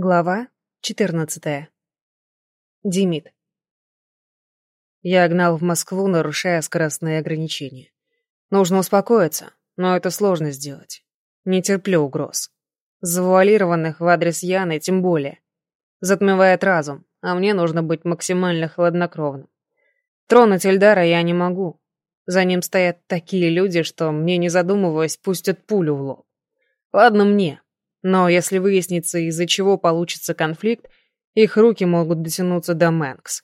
Глава 14. Димит. Я гнал в Москву, нарушая скоростные ограничения. Нужно успокоиться, но это сложно сделать. Не терплю угроз. Завуалированных в адрес Яны тем более. Затмевает разум, а мне нужно быть максимально хладнокровным. Тронуть Эльдара я не могу. За ним стоят такие люди, что мне, не задумываясь, пустят пулю в лоб. Ладно мне, но если выяснится, из-за чего получится конфликт, их руки могут дотянуться до Мэнкс.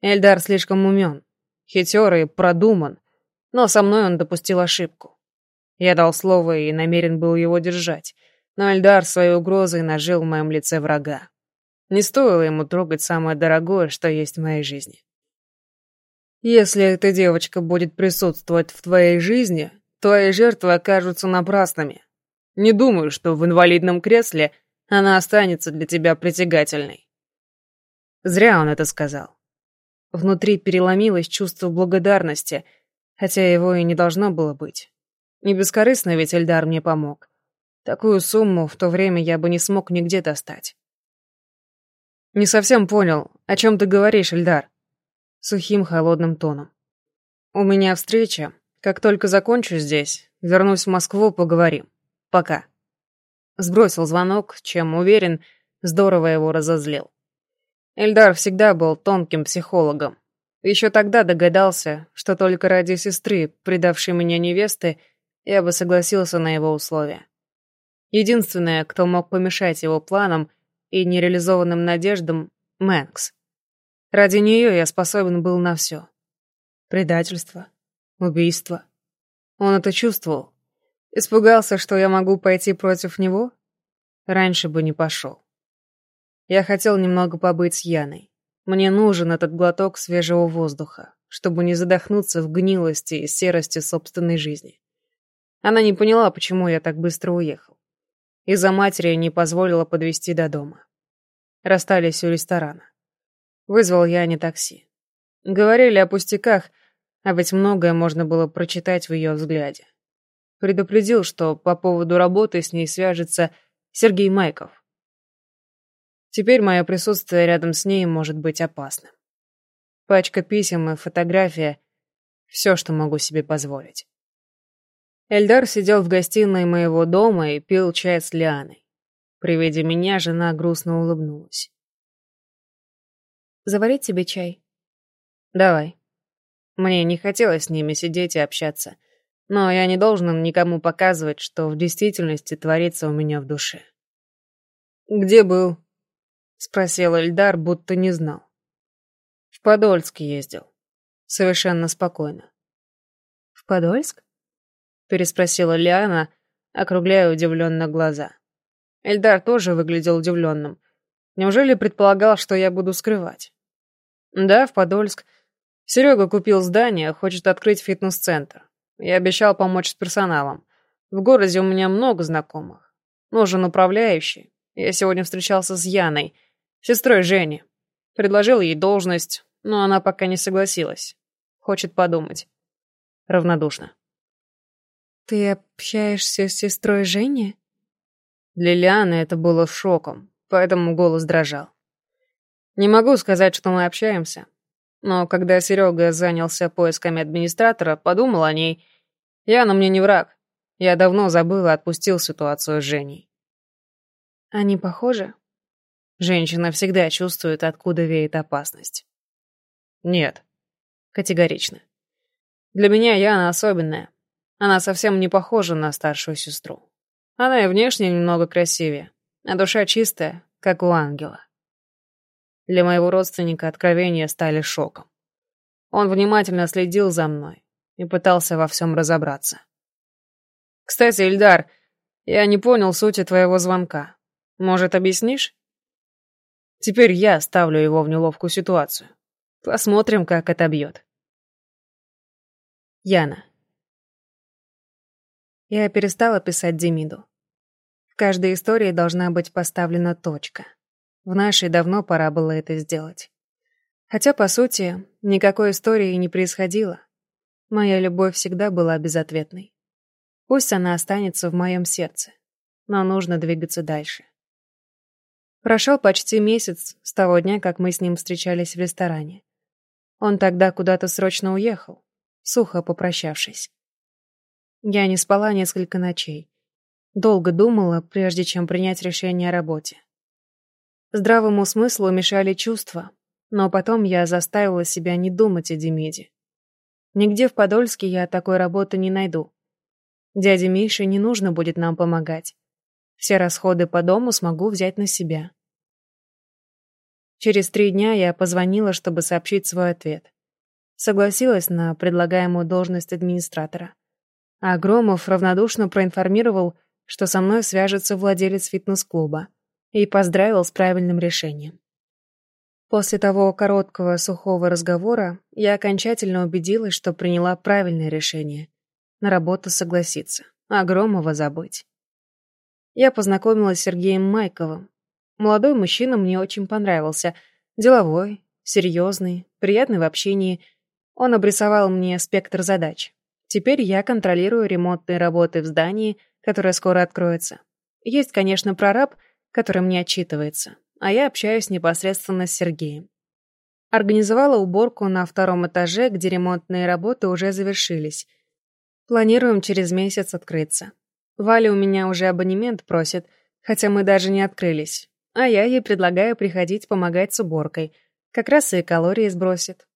Эльдар слишком умен, хитер и продуман, но со мной он допустил ошибку. Я дал слово и намерен был его держать, но Эльдар своей угрозой нажил в моем лице врага. Не стоило ему трогать самое дорогое, что есть в моей жизни. Если эта девочка будет присутствовать в твоей жизни, твои жертвы окажутся напрасными, не думаю, что в инвалидном кресле она останется для тебя притягательной. Зря он это сказал. Внутри переломилось чувство благодарности, хотя его и не должно было быть. Не бескорыстно ведь Эльдар мне помог. Такую сумму в то время я бы не смог нигде достать. «Не совсем понял, о чем ты говоришь, Эльдар?» Сухим холодным тоном. «У меня встреча. Как только закончу здесь, вернусь в Москву, поговорим». Пока. Сбросил звонок, чем, уверен, здорово его разозлил. Эльдар всегда был тонким психологом. Еще тогда догадался, что только ради сестры, предавшей меня невесты, я бы согласился на его условия. Единственное, кто мог помешать его планам и нереализованным надеждам — Мэнкс. Ради нее я способен был на все. Предательство, убийство. Он это чувствовал. Испугался, что я могу пойти против него? Раньше бы не пошел. Я хотел немного побыть с Яной. Мне нужен этот глоток свежего воздуха, чтобы не задохнуться в гнилости и серости собственной жизни. Она не поняла, почему я так быстро уехал. Из-за матери не позволила подвезти до дома. Расстались у ресторана. Вызвал я не такси. Говорили о пустяках, а ведь многое можно было прочитать в ее взгляде. Предупредил, что по поводу работы с ней свяжется Сергей Майков. Теперь мое присутствие рядом с ней может быть опасным. Пачка писем и фотография — все, что могу себе позволить. Эльдар сидел в гостиной моего дома и пил чай с Лианой. При виде меня жена грустно улыбнулась. «Заварить тебе чай?» «Давай». Мне не хотелось с ними сидеть и общаться — но я не должен никому показывать, что в действительности творится у меня в душе. «Где был?» — спросил Эльдар, будто не знал. «В Подольск ездил. Совершенно спокойно». «В Подольск?» — переспросила Лиана, округляя удивленно глаза. Эльдар тоже выглядел удивленным. Неужели предполагал, что я буду скрывать? «Да, в Подольск. Серега купил здание, хочет открыть фитнес-центр. Я обещал помочь с персоналом. В городе у меня много знакомых. Нужен управляющий. Я сегодня встречался с Яной, сестрой Жени. Предложил ей должность, но она пока не согласилась. Хочет подумать. Равнодушно. «Ты общаешься с сестрой Жени?» Для Лианы это было шоком, поэтому голос дрожал. Не могу сказать, что мы общаемся. Но когда Серега занялся поисками администратора, подумал о ней. Яна мне не враг. Я давно забыл и отпустил ситуацию с Женей. Они похожи? Женщина всегда чувствует, откуда веет опасность. Нет. Категорично. Для меня Яна особенная. Она совсем не похожа на старшую сестру. Она и внешне немного красивее, а душа чистая, как у ангела. Для моего родственника откровения стали шоком. Он внимательно следил за мной и пытался во всем разобраться. «Кстати, Ильдар, я не понял сути твоего звонка. Может, объяснишь?» Теперь я ставлю его в неловкую ситуацию. Посмотрим, как это бьет. Яна. Я перестала писать Демиду. В каждой истории должна быть поставлена точка. В нашей давно пора было это сделать. Хотя, по сути, никакой истории не происходило. Моя любовь всегда была безответной. Пусть она останется в моем сердце, но нужно двигаться дальше. Прошел почти месяц с того дня, как мы с ним встречались в ресторане. Он тогда куда-то срочно уехал, сухо попрощавшись. Я не спала несколько ночей. Долго думала, прежде чем принять решение о работе. Здравому смыслу мешали чувства, но потом я заставила себя не думать о Демиде. Нигде в Подольске я такой работы не найду. Дяде Мише не нужно будет нам помогать. Все расходы по дому смогу взять на себя. Через три дня я позвонила, чтобы сообщить свой ответ. Согласилась на предлагаемую должность администратора. А Громов равнодушно проинформировал, что со мной свяжется владелец фитнес-клуба, и поздравил с правильным решением. После того короткого сухого разговора я окончательно убедилась, что приняла правильное решение. На работу согласиться, а Громова забыть. Я познакомилась с Сергеем Майковым. Молодой мужчина мне очень понравился. Деловой, серьезный, приятный в общении. Он обрисовал мне спектр задач. Теперь я контролирую ремонтные работы в здании, которое скоро откроется. Есть, конечно, прораб, который мне отчитывается, а я общаюсь непосредственно с Сергеем. Организовала уборку на втором этаже, где ремонтные работы уже завершились. Планируем через месяц открыться. Валя у меня уже абонемент просит, хотя мы даже не открылись. А я ей предлагаю приходить помогать с уборкой. Как раз и калории сбросит.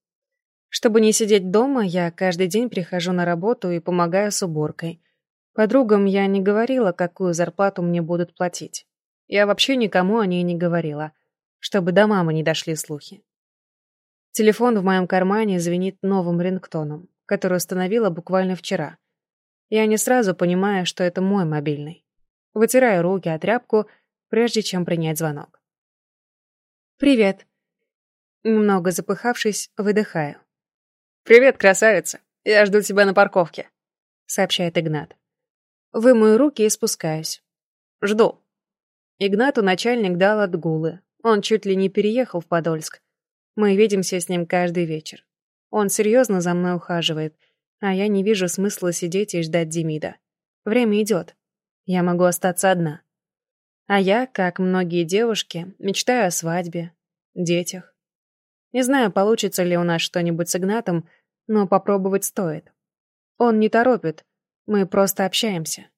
Чтобы не сидеть дома, я каждый день прихожу на работу и помогаю с уборкой. Подругам я не говорила, какую зарплату мне будут платить. Я вообще никому о ней не говорила, чтобы до мамы не дошли слухи. Телефон в моем кармане звенит новым рингтоном, который установила буквально вчера. Я не сразу понимаю, что это мой мобильный. Вытираю руки о тряпку, прежде чем принять звонок. «Привет». Немного запыхавшись, выдыхаю. «Привет, красавица. Я жду тебя на парковке», — сообщает Игнат. Вымою руки и спускаюсь. «Жду», Игнату начальник дал отгулы. Он чуть ли не переехал в Подольск. Мы видимся с ним каждый вечер. Он серьезно за мной ухаживает, а я не вижу смысла сидеть и ждать Демида. Время идет. Я могу остаться одна. А я, как многие девушки, мечтаю о свадьбе, детях. Не знаю, получится ли у нас что-нибудь с Игнатом, но попробовать стоит. Он не торопит, мы просто общаемся.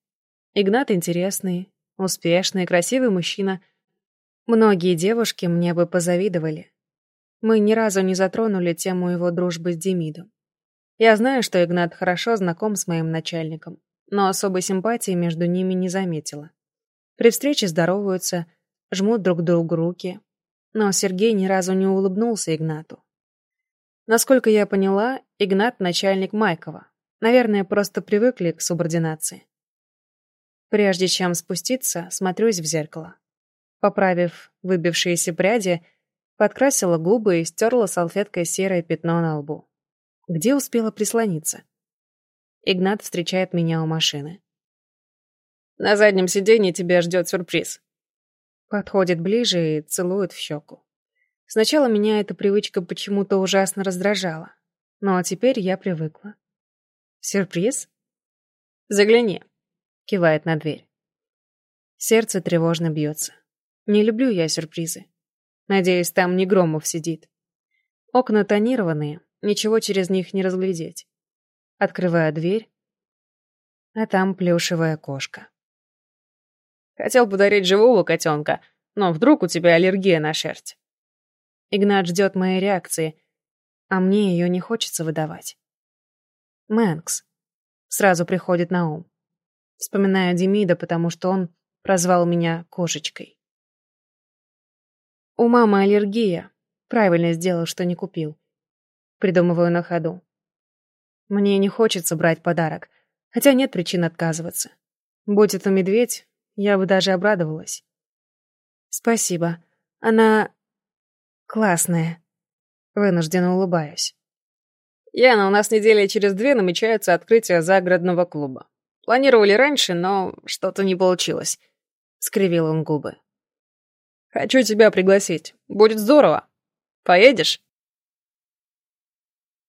Игнат интересный, Успешный, красивый мужчина. Многие девушки мне бы позавидовали. Мы ни разу не затронули тему его дружбы с Демидом. Я знаю, что Игнат хорошо знаком с моим начальником, но особой симпатии между ними не заметила. При встрече здороваются, жмут друг другу руки, но Сергей ни разу не улыбнулся Игнату. Насколько я поняла, Игнат — начальник Майкова. Наверное, просто привыкли к субординации. Прежде чем спуститься, смотрюсь в зеркало. Поправив выбившиеся пряди, подкрасила губы и стерла салфеткой серое пятно на лбу. Где успела прислониться? Игнат встречает меня у машины. «На заднем сиденье тебя ждет сюрприз». Подходит ближе и целует в щеку. Сначала меня эта привычка почему-то ужасно раздражала, но теперь я привыкла. «Сюрприз?» «Загляни», Кивает на дверь. Сердце тревожно бьется. Не люблю я сюрпризы. Надеюсь, там не Громов сидит. Окна тонированные, ничего через них не разглядеть. Открываю дверь, а там плюшевая кошка. Хотел подарить живого котенка, но вдруг у тебя аллергия на шерсть. Игнат ждет моей реакции, а мне ее не хочется выдавать. Мэнкс. Сразу приходит на ум. Вспоминаю Демида, потому что он прозвал меня кошечкой. У мамы аллергия. Правильно сделал, что не купил. Придумываю на ходу. Мне не хочется брать подарок, хотя нет причин отказываться. Будь это медведь, я бы даже обрадовалась. Спасибо. Она... классная. Вынужденно улыбаюсь. Яна, у нас недели через две намечается открытие загородного клуба. Планировали раньше, но что-то не получилось. Скривил он губы. Хочу тебя пригласить. Будет здорово. Поедешь?